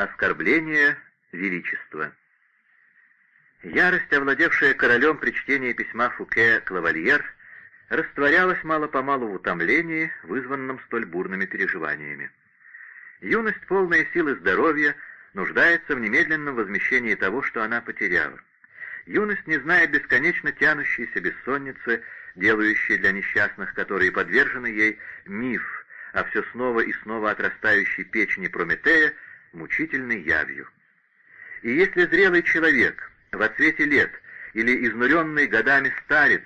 Оскорбление величества. Ярость, овладевшая королем при чтении письма Фуке Клавальер, растворялась мало-помалу в утомлении, вызванном столь бурными переживаниями. Юность, полная силы здоровья, нуждается в немедленном возмещении того, что она потеряла. Юность не знает бесконечно тянущейся бессонницы, делающей для несчастных, которые подвержены ей, миф, а все снова и снова отрастающей печени Прометея, мучительной явью. И если зрелый человек в отсвете лет или изнуренный годами старец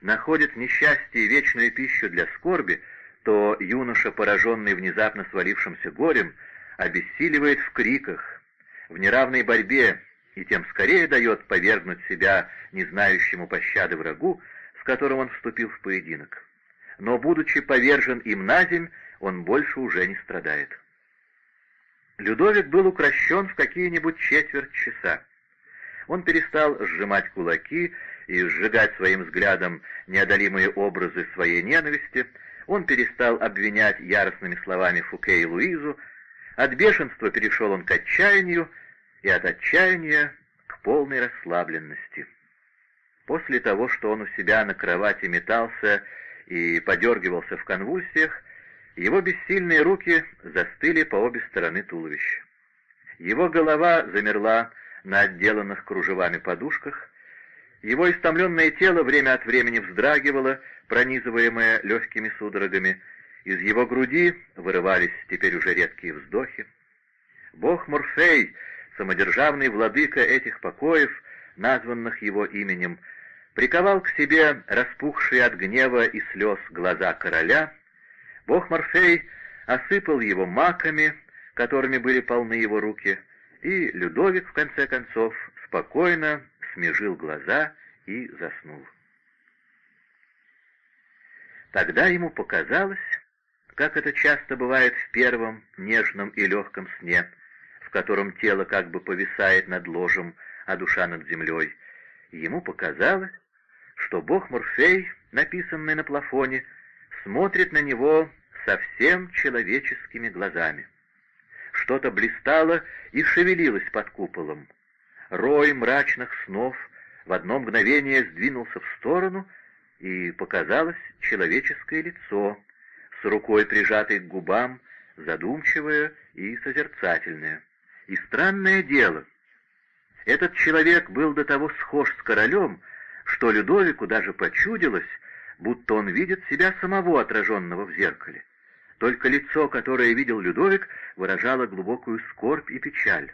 находит несчастье вечную пищу для скорби, то юноша, пораженный внезапно свалившимся горем, обессиливает в криках, в неравной борьбе и тем скорее дает повергнуть себя незнающему пощады врагу, с которым он вступил в поединок. Но, будучи повержен им на земь, он больше уже не страдает. Людовик был укращен в какие-нибудь четверть часа. Он перестал сжимать кулаки и сжигать своим взглядом неодолимые образы своей ненависти, он перестал обвинять яростными словами Фуке и Луизу, от бешенства перешел он к отчаянию, и от отчаяния к полной расслабленности. После того, что он у себя на кровати метался и подергивался в конвульсиях, его бессильные руки застыли по обе стороны туловища. Его голова замерла на отделанных кружевами подушках, его истомленное тело время от времени вздрагивало, пронизываемое легкими судорогами, из его груди вырывались теперь уже редкие вздохи. Бог Морфей, самодержавный владыка этих покоев, названных его именем, приковал к себе распухшие от гнева и слез глаза короля — Бог Морфей осыпал его маками, которыми были полны его руки, и Людовик, в конце концов, спокойно смежил глаза и заснул. Тогда ему показалось, как это часто бывает в первом нежном и легком сне, в котором тело как бы повисает над ложем, а душа над землей, ему показалось, что бог Морфей, написанный на плафоне, смотрит на него совсем человеческими глазами. Что-то блистало и шевелилось под куполом. Рой мрачных снов в одно мгновение сдвинулся в сторону, и показалось человеческое лицо, с рукой прижатой к губам, задумчивое и созерцательное. И странное дело, этот человек был до того схож с королем, что Людовику даже почудилось, будто он видит себя самого отраженного в зеркале. Только лицо, которое видел Людовик, выражало глубокую скорбь и печаль.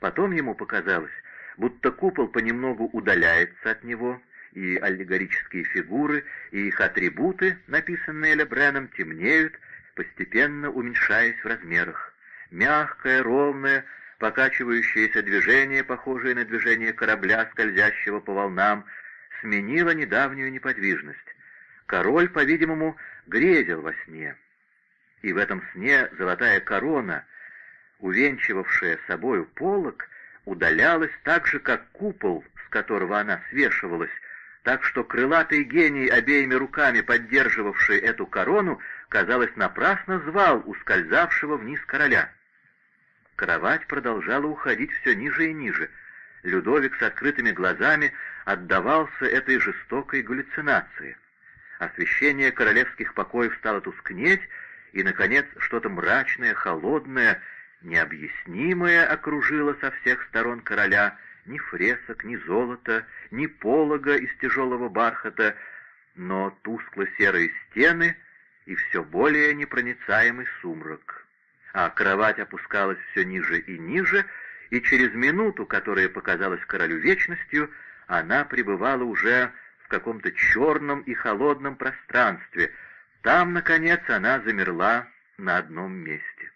Потом ему показалось, будто купол понемногу удаляется от него, и аллегорические фигуры, и их атрибуты, написанные Лебреном, темнеют, постепенно уменьшаясь в размерах. Мягкое, ровное, покачивающееся движение, похожее на движение корабля, скользящего по волнам, сменило недавнюю неподвижность. Король, по-видимому, грезил во сне и в этом сне золотая корона, увенчивавшая собою полог, удалялась так же, как купол, с которого она свешивалась, так что крылатый гений, обеими руками поддерживавший эту корону, казалось, напрасно звал ускользавшего вниз короля. Кровать продолжала уходить все ниже и ниже. Людовик с открытыми глазами отдавался этой жестокой галлюцинации. Освещение королевских покоев стало тускнеть, и, наконец, что-то мрачное, холодное, необъяснимое окружило со всех сторон короля, ни фресок, ни золота, ни полога из тяжелого бархата, но тускло-серые стены и все более непроницаемый сумрак. А кровать опускалась все ниже и ниже, и через минуту, которая показалась королю вечностью, она пребывала уже в каком-то черном и холодном пространстве — там, наконец, она замерла на одном месте.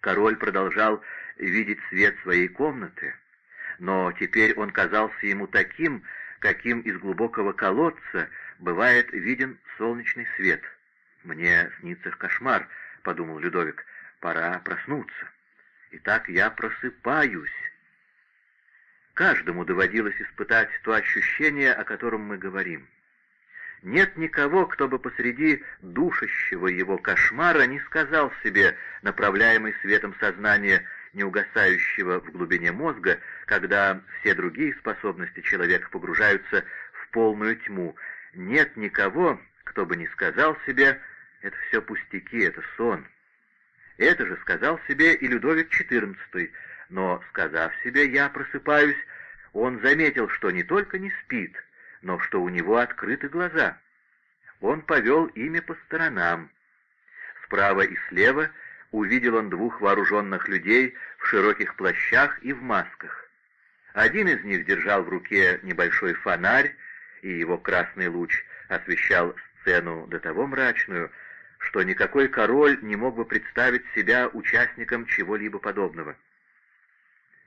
Король продолжал видеть свет своей комнаты, но теперь он казался ему таким, каким из глубокого колодца бывает виден солнечный свет. «Мне снится кошмар», — подумал Людовик, — «пора проснуться». Итак, я просыпаюсь. Каждому доводилось испытать то ощущение, о котором мы говорим. Нет никого, кто бы посреди душащего его кошмара не сказал себе, направляемый светом сознания, неугасающего в глубине мозга, когда все другие способности человека погружаются в полную тьму, нет никого, кто бы не сказал себе «это все пустяки, это сон». Это же сказал себе и Людовик XIV, но, сказав себе «я просыпаюсь», он заметил, что не только не спит, но что у него открыты глаза. Он повел ими по сторонам. Справа и слева увидел он двух вооруженных людей в широких плащах и в масках. Один из них держал в руке небольшой фонарь, и его красный луч освещал сцену до того мрачную, что никакой король не мог бы представить себя участником чего-либо подобного.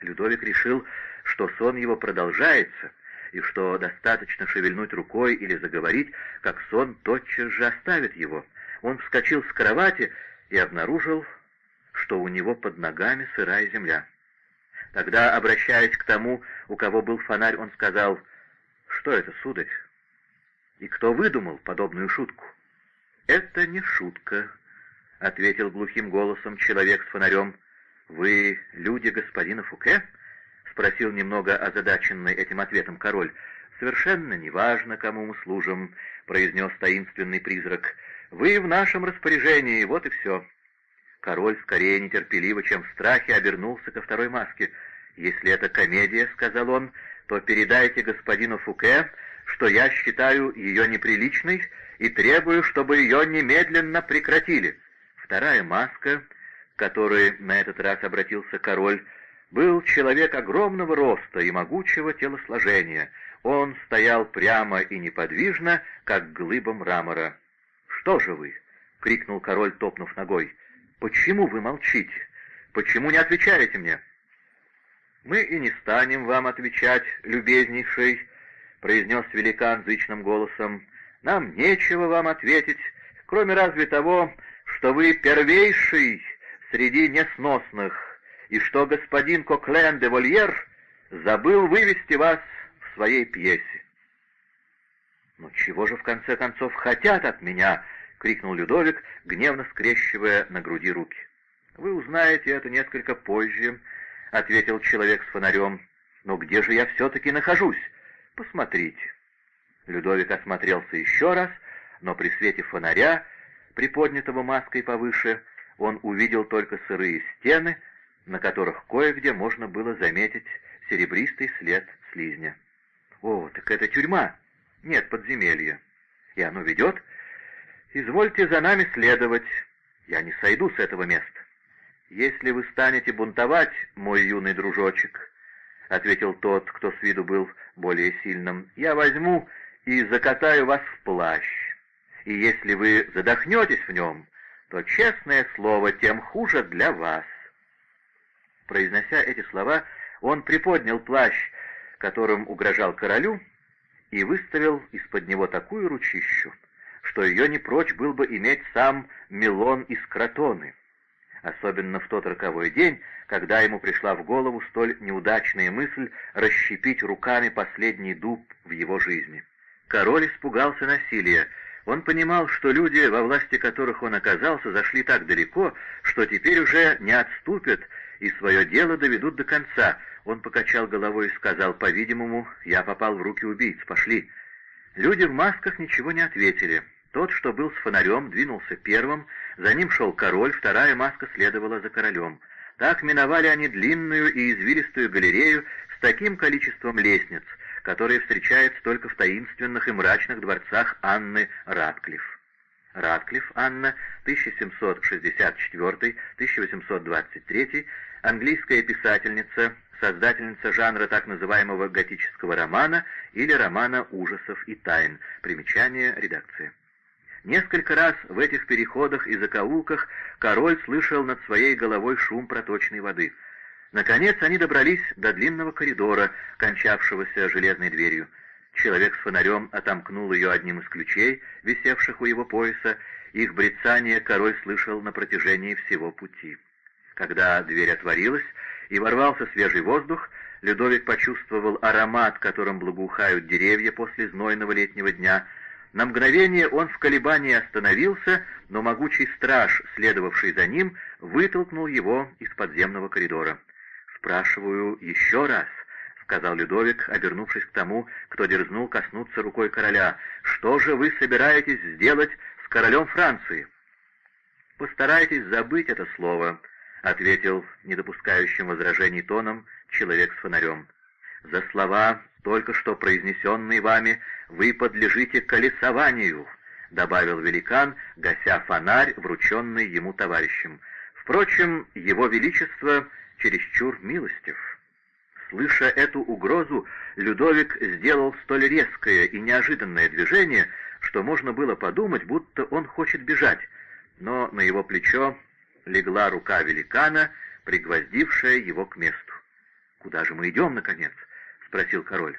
Людовик решил, что сон его продолжается, и что достаточно шевельнуть рукой или заговорить, как сон тотчас же оставит его. Он вскочил с кровати и обнаружил, что у него под ногами сырая земля. Тогда, обращаясь к тому, у кого был фонарь, он сказал, «Что это, сударь? И кто выдумал подобную шутку?» «Это не шутка», — ответил глухим голосом человек с фонарем. «Вы люди господина Фуке?» — спросил немного озадаченный этим ответом король. «Совершенно неважно, кому мы служим», — произнес таинственный призрак. «Вы в нашем распоряжении, вот и все». Король скорее нетерпеливо, чем в страхе, обернулся ко второй маске. «Если это комедия, — сказал он, — то передайте господину Фуке, что я считаю ее неприличной и требую, чтобы ее немедленно прекратили». Вторая маска, к которой на этот раз обратился король, был человек огромного роста и могучего телосложения. Он стоял прямо и неподвижно, как глыба мрамора. «Что же вы?» — крикнул король, топнув ногой. «Почему вы молчите? Почему не отвечаете мне?» «Мы и не станем вам отвечать, любезнейший», — произнес великан зычным голосом. «Нам нечего вам ответить, кроме разве того, что вы первейший среди несносных, и что господин Коклен де Вольер забыл вывести вас в своей пьесе». «Ну чего же в конце концов хотят от меня?» — крикнул Людовик, гневно скрещивая на груди руки. «Вы узнаете это несколько позже», — ответил человек с фонарем. «Но где же я все-таки нахожусь? Посмотрите». Людовик осмотрелся еще раз, но при свете фонаря, приподнятого маской повыше, он увидел только сырые стены, на которых кое-где можно было заметить серебристый след слизня. «О, так это тюрьма!» «Нет, подземелье. И оно ведет Извольте за нами следовать. Я не сойду с этого места. Если вы станете бунтовать, мой юный дружочек, — ответил тот, кто с виду был более сильным, — я возьму и закатаю вас в плащ. И если вы задохнетесь в нем, то, честное слово, тем хуже для вас. Произнося эти слова, он приподнял плащ, которым угрожал королю, и выставил из-под него такую ручищу, что ее не прочь был бы иметь сам Милон из Кротоны, особенно в тот роковой день, когда ему пришла в голову столь неудачная мысль расщепить руками последний дуб в его жизни. Король испугался насилия. Он понимал, что люди, во власти которых он оказался, зашли так далеко, что теперь уже не отступят и свое дело доведут до конца. Он покачал головой и сказал, «По-видимому, я попал в руки убийц. Пошли». Люди в масках ничего не ответили. Тот, что был с фонарем, двинулся первым, за ним шел король, вторая маска следовала за королем. Так миновали они длинную и извилистую галерею с таким количеством лестниц, которые встречаются только в таинственных и мрачных дворцах Анны Радклифф. Радклифф Анна, 1764-1823, английская писательница, создательница жанра так называемого готического романа или романа ужасов и тайн. Примечание редакции. Несколько раз в этих переходах и закоулках король слышал над своей головой шум проточной воды. Наконец они добрались до длинного коридора, кончавшегося железной дверью. Человек с фонарем отомкнул ее одним из ключей, висевших у его пояса, их брецание король слышал на протяжении всего пути. Когда дверь отворилась и ворвался свежий воздух, Людовик почувствовал аромат, которым благоухают деревья после знойного летнего дня, На мгновение он в колебании остановился, но могучий страж, следовавший за ним, вытолкнул его из подземного коридора. «Спрашиваю еще раз», — сказал Людовик, обернувшись к тому, кто дерзнул коснуться рукой короля, — «что же вы собираетесь сделать с королем Франции?» «Постарайтесь забыть это слово», — ответил недопускающим возражений тоном человек с фонарем. «За слова, только что произнесенные вами, вы подлежите колесованию», — добавил великан, гася фонарь, врученный ему товарищем. «Впрочем, его величество чересчур милостив». Слыша эту угрозу, Людовик сделал столь резкое и неожиданное движение, что можно было подумать, будто он хочет бежать, но на его плечо легла рука великана, пригвоздившая его к месту. «Куда же мы идем, наконец?» — спросил король.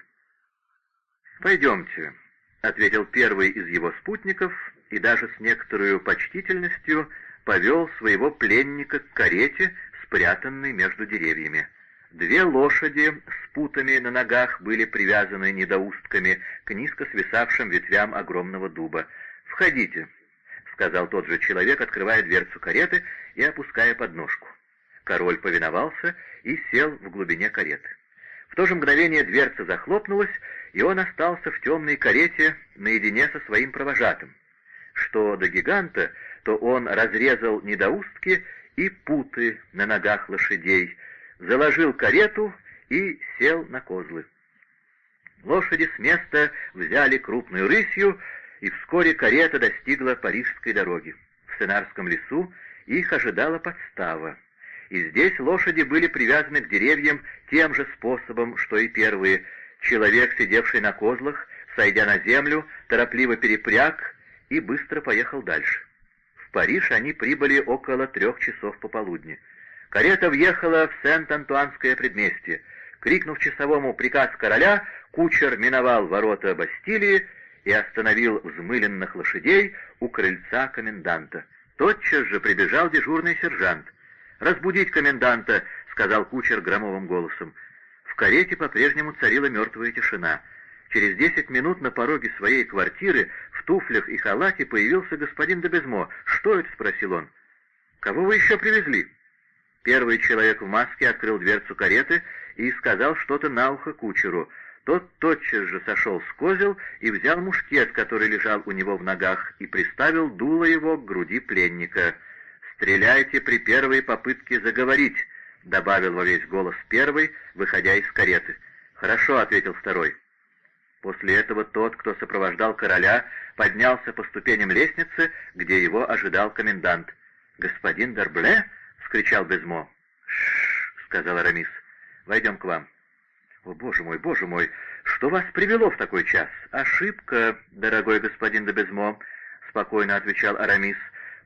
«Пойдемте», — ответил первый из его спутников и даже с некоторой почтительностью повел своего пленника к карете, спрятанной между деревьями. Две лошади с путами на ногах были привязаны недоустками к низко свисавшим ветвям огромного дуба. «Входите», — сказал тот же человек, открывая дверцу кареты и опуская подножку. Король повиновался и сел в глубине кареты. В то же мгновение дверца захлопнулась, и он остался в темной карете наедине со своим провожатым. Что до гиганта, то он разрезал недоустки и путы на ногах лошадей, заложил карету и сел на козлы. Лошади с места взяли крупную рысью, и вскоре карета достигла парижской дороги. В Сенарском лесу их ожидала подстава и здесь лошади были привязаны к деревьям тем же способом, что и первые. Человек, сидевший на козлах, сойдя на землю, торопливо перепряг и быстро поехал дальше. В Париж они прибыли около трех часов пополудни. Карета въехала в Сент-Антуанское предместье. Крикнув часовому приказ короля, кучер миновал ворота Бастилии и остановил взмыленных лошадей у крыльца коменданта. Тотчас же прибежал дежурный сержант — «Разбудить коменданта!» — сказал кучер громовым голосом. В карете по-прежнему царила мертвая тишина. Через десять минут на пороге своей квартиры в туфлях и халате появился господин Добезмо. «Что это?» — спросил он. «Кого вы еще привезли?» Первый человек в маске открыл дверцу кареты и сказал что-то на ухо кучеру. Тот тотчас же сошел с козел и взял мушкет, который лежал у него в ногах, и приставил дуло его к груди пленника — «Стреляйте при первой попытке заговорить», — добавил во весь голос первый, выходя из кареты. «Хорошо», — ответил второй. После этого тот, кто сопровождал короля, поднялся по ступеням лестницы, где его ожидал комендант. «Господин Дербле?» — вскричал Безмо. «Ш-ш-ш», сказал Арамис. «Войдем к вам». «О, боже мой, боже мой, что вас привело в такой час?» «Ошибка, дорогой господин де Безмо», — спокойно отвечал Арамис.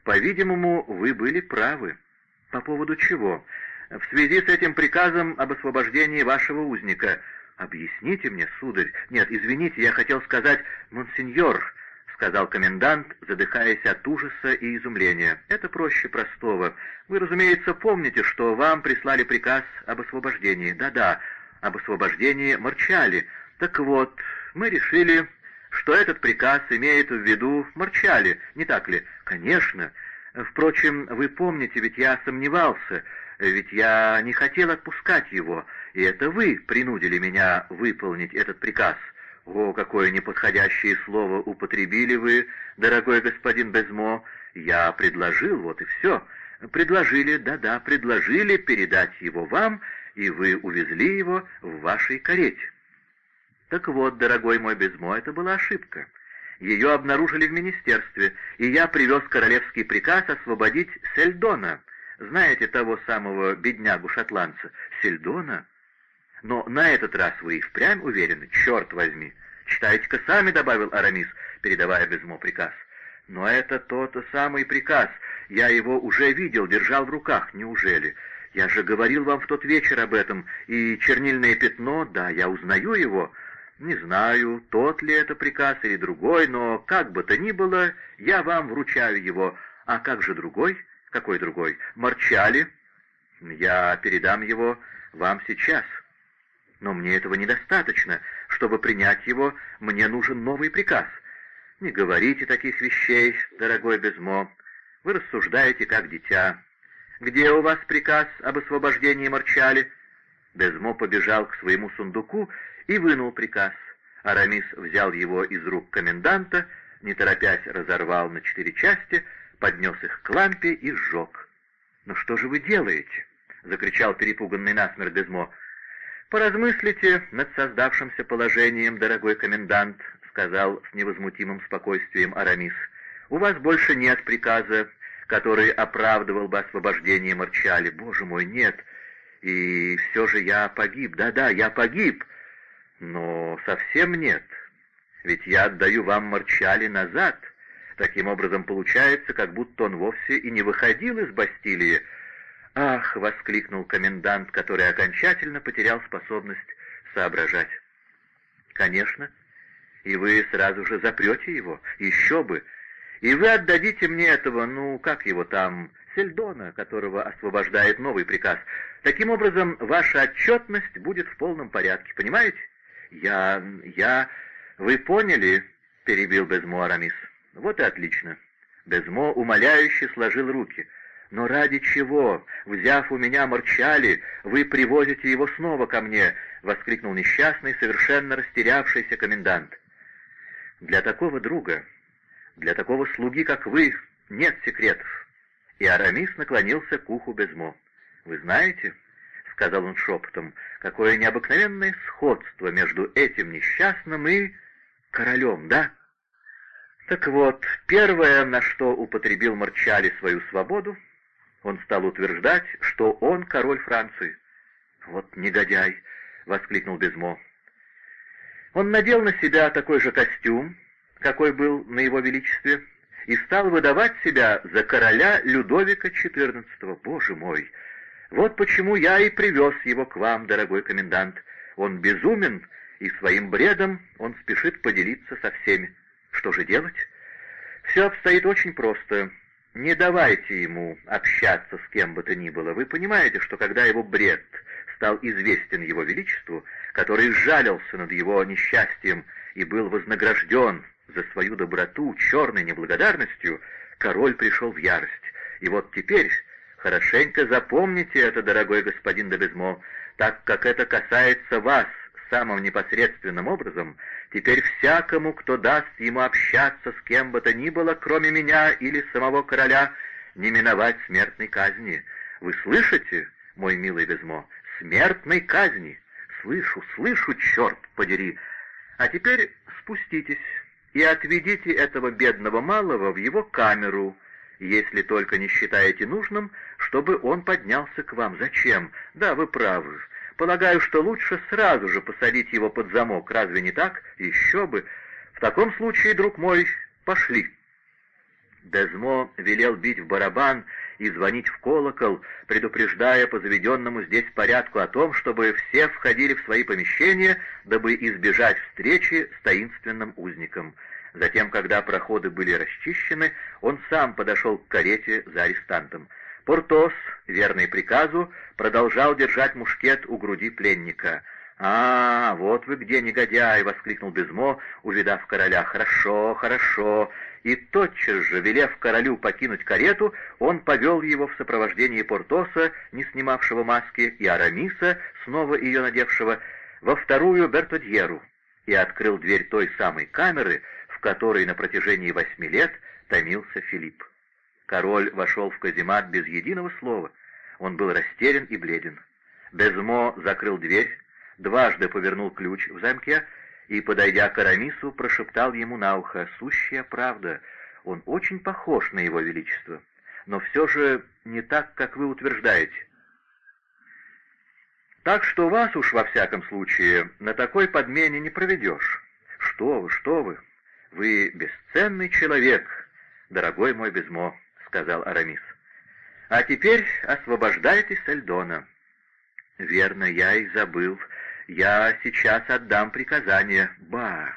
По-видимому, вы были правы. По поводу чего? В связи с этим приказом об освобождении вашего узника. Объясните мне, сударь. Нет, извините, я хотел сказать «монсеньор», — сказал комендант, задыхаясь от ужаса и изумления. «Это проще простого. Вы, разумеется, помните, что вам прислали приказ об освобождении. Да-да, об освобождении Марчали. Так вот, мы решили что этот приказ имеет в виду Марчали, не так ли? Конечно. Впрочем, вы помните, ведь я сомневался, ведь я не хотел отпускать его, и это вы принудили меня выполнить этот приказ. О, какое неподходящее слово употребили вы, дорогой господин Безмо. Я предложил, вот и все. Предложили, да-да, предложили передать его вам, и вы увезли его в вашей карете. Так вот, дорогой мой Безмо, это была ошибка. Ее обнаружили в министерстве, и я привез королевский приказ освободить Сельдона. Знаете того самого беднягу-шотландца? Сельдона? Но на этот раз вы и впрямь уверены? Черт возьми! Читайте-ка сами, — добавил Арамис, передавая Безмо приказ. Но это тот самый приказ. Я его уже видел, держал в руках. Неужели? Я же говорил вам в тот вечер об этом. И чернильное пятно, да, я узнаю его. Не знаю, тот ли это приказ или другой, но как бы то ни было, я вам вручаю его. А как же другой? Какой другой? Марчали? Я передам его вам сейчас. Но мне этого недостаточно. Чтобы принять его, мне нужен новый приказ. «Не говорите таких вещей, дорогой Безмо. Вы рассуждаете, как дитя. Где у вас приказ об освобождении Марчали?» Безмо побежал к своему сундуку и вынул приказ. Арамис взял его из рук коменданта, не торопясь разорвал на четыре части, поднес их к лампе и сжег. «Ну что же вы делаете?» — закричал перепуганный насмерть Безмо. «Поразмыслите над создавшимся положением, дорогой комендант», — сказал с невозмутимым спокойствием Арамис. «У вас больше нет приказа, который оправдывал бы освобождение Марчали. Боже мой, нет. И все же я погиб. Да-да, я погиб. Но совсем нет. Ведь я отдаю вам Марчали назад. Таким образом, получается, как будто он вовсе и не выходил из Бастилии, «Ах!» — воскликнул комендант, который окончательно потерял способность соображать. «Конечно. И вы сразу же запрете его. Еще бы. И вы отдадите мне этого, ну, как его там, Сельдона, которого освобождает новый приказ. Таким образом, ваша отчетность будет в полном порядке, понимаете? Я... я... Вы поняли?» — перебил Безмо Арамис. «Вот и отлично». Безмо умоляюще сложил руки — «Но ради чего, взяв у меня Марчали, вы привозите его снова ко мне?» — воскликнул несчастный, совершенно растерявшийся комендант. «Для такого друга, для такого слуги, как вы, нет секретов». И Арамис наклонился к уху Безмо. «Вы знаете, — сказал он шепотом, — какое необыкновенное сходство между этим несчастным и королем, да?» Так вот, первое, на что употребил Марчали свою свободу, он стал утверждать, что он король Франции. «Вот негодяй!» — воскликнул Безмо. Он надел на себя такой же костюм, какой был на его величестве, и стал выдавать себя за короля Людовика XIV. Боже мой! Вот почему я и привез его к вам, дорогой комендант. Он безумен, и своим бредом он спешит поделиться со всеми. Что же делать? Все обстоит очень просто. Не давайте ему общаться с кем бы то ни было. Вы понимаете, что когда его бред стал известен его величеству, который сжалился над его несчастьем и был вознагражден за свою доброту черной неблагодарностью, король пришел в ярость. И вот теперь, хорошенько запомните это, дорогой господин Добезмо, так как это касается вас самым непосредственным образом, Теперь всякому, кто даст ему общаться с кем бы то ни было, кроме меня или самого короля, не миновать смертной казни. Вы слышите, мой милый Безмо, смертной казни? Слышу, слышу, черт подери. А теперь спуститесь и отведите этого бедного малого в его камеру, если только не считаете нужным, чтобы он поднялся к вам. Зачем? Да, вы правы. Полагаю, что лучше сразу же посадить его под замок, разве не так? Еще бы. В таком случае, друг мой, пошли. Дезмо велел бить в барабан и звонить в колокол, предупреждая по заведенному здесь порядку о том, чтобы все входили в свои помещения, дабы избежать встречи с таинственным узником. Затем, когда проходы были расчищены, он сам подошел к карете за арестантом. Портос, верный приказу, продолжал держать мушкет у груди пленника. «А, вот вы где, негодяй!» — воскликнул Безмо, увидав короля. «Хорошо, хорошо!» И тотчас же, велев королю покинуть карету, он повел его в сопровождении Портоса, не снимавшего маски, и Арамиса, снова ее надевшего, во вторую Бертодьеру, и открыл дверь той самой камеры, в которой на протяжении восьми лет томился Филипп. Король вошел в каземат без единого слова. Он был растерян и бледен. Безмо закрыл дверь, дважды повернул ключ в замке и, подойдя к Арамису, прошептал ему на ухо «Сущая правда, он очень похож на его величество, но все же не так, как вы утверждаете». Так что вас уж во всяком случае на такой подмене не проведешь. Что вы, что вы, вы бесценный человек, дорогой мой Безмо сказал Арамис. «А теперь освобождайтесь с Эльдона». «Верно, я и забыл. Я сейчас отдам приказание. Ба!»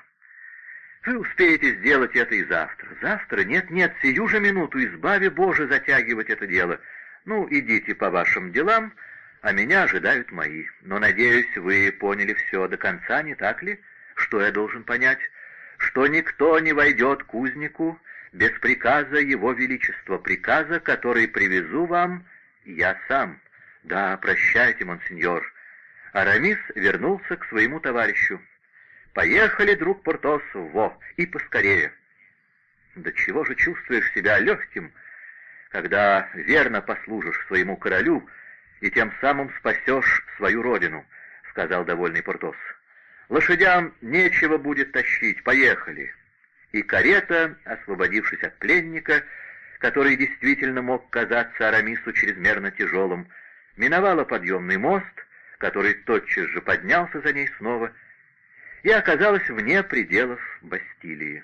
«Вы успеете сделать это и завтра. Завтра? Нет-нет, сию же минуту, избави Боже затягивать это дело. Ну, идите по вашим делам, а меня ожидают мои. Но, надеюсь, вы поняли все до конца, не так ли? Что я должен понять? что никто не войдет к узнику без приказа Его Величества, приказа, который привезу вам я сам. Да, прощайте, монсеньор. Арамис вернулся к своему товарищу. «Поехали, друг Портос, во, и поскорее!» «Да чего же чувствуешь себя легким, когда верно послужишь своему королю и тем самым спасешь свою родину?» — сказал довольный Портос. «Лошадям нечего будет тащить, поехали!» И карета, освободившись от пленника, который действительно мог казаться Арамису чрезмерно тяжелым, миновала подъемный мост, который тотчас же поднялся за ней снова, и оказалась вне пределов Бастилии.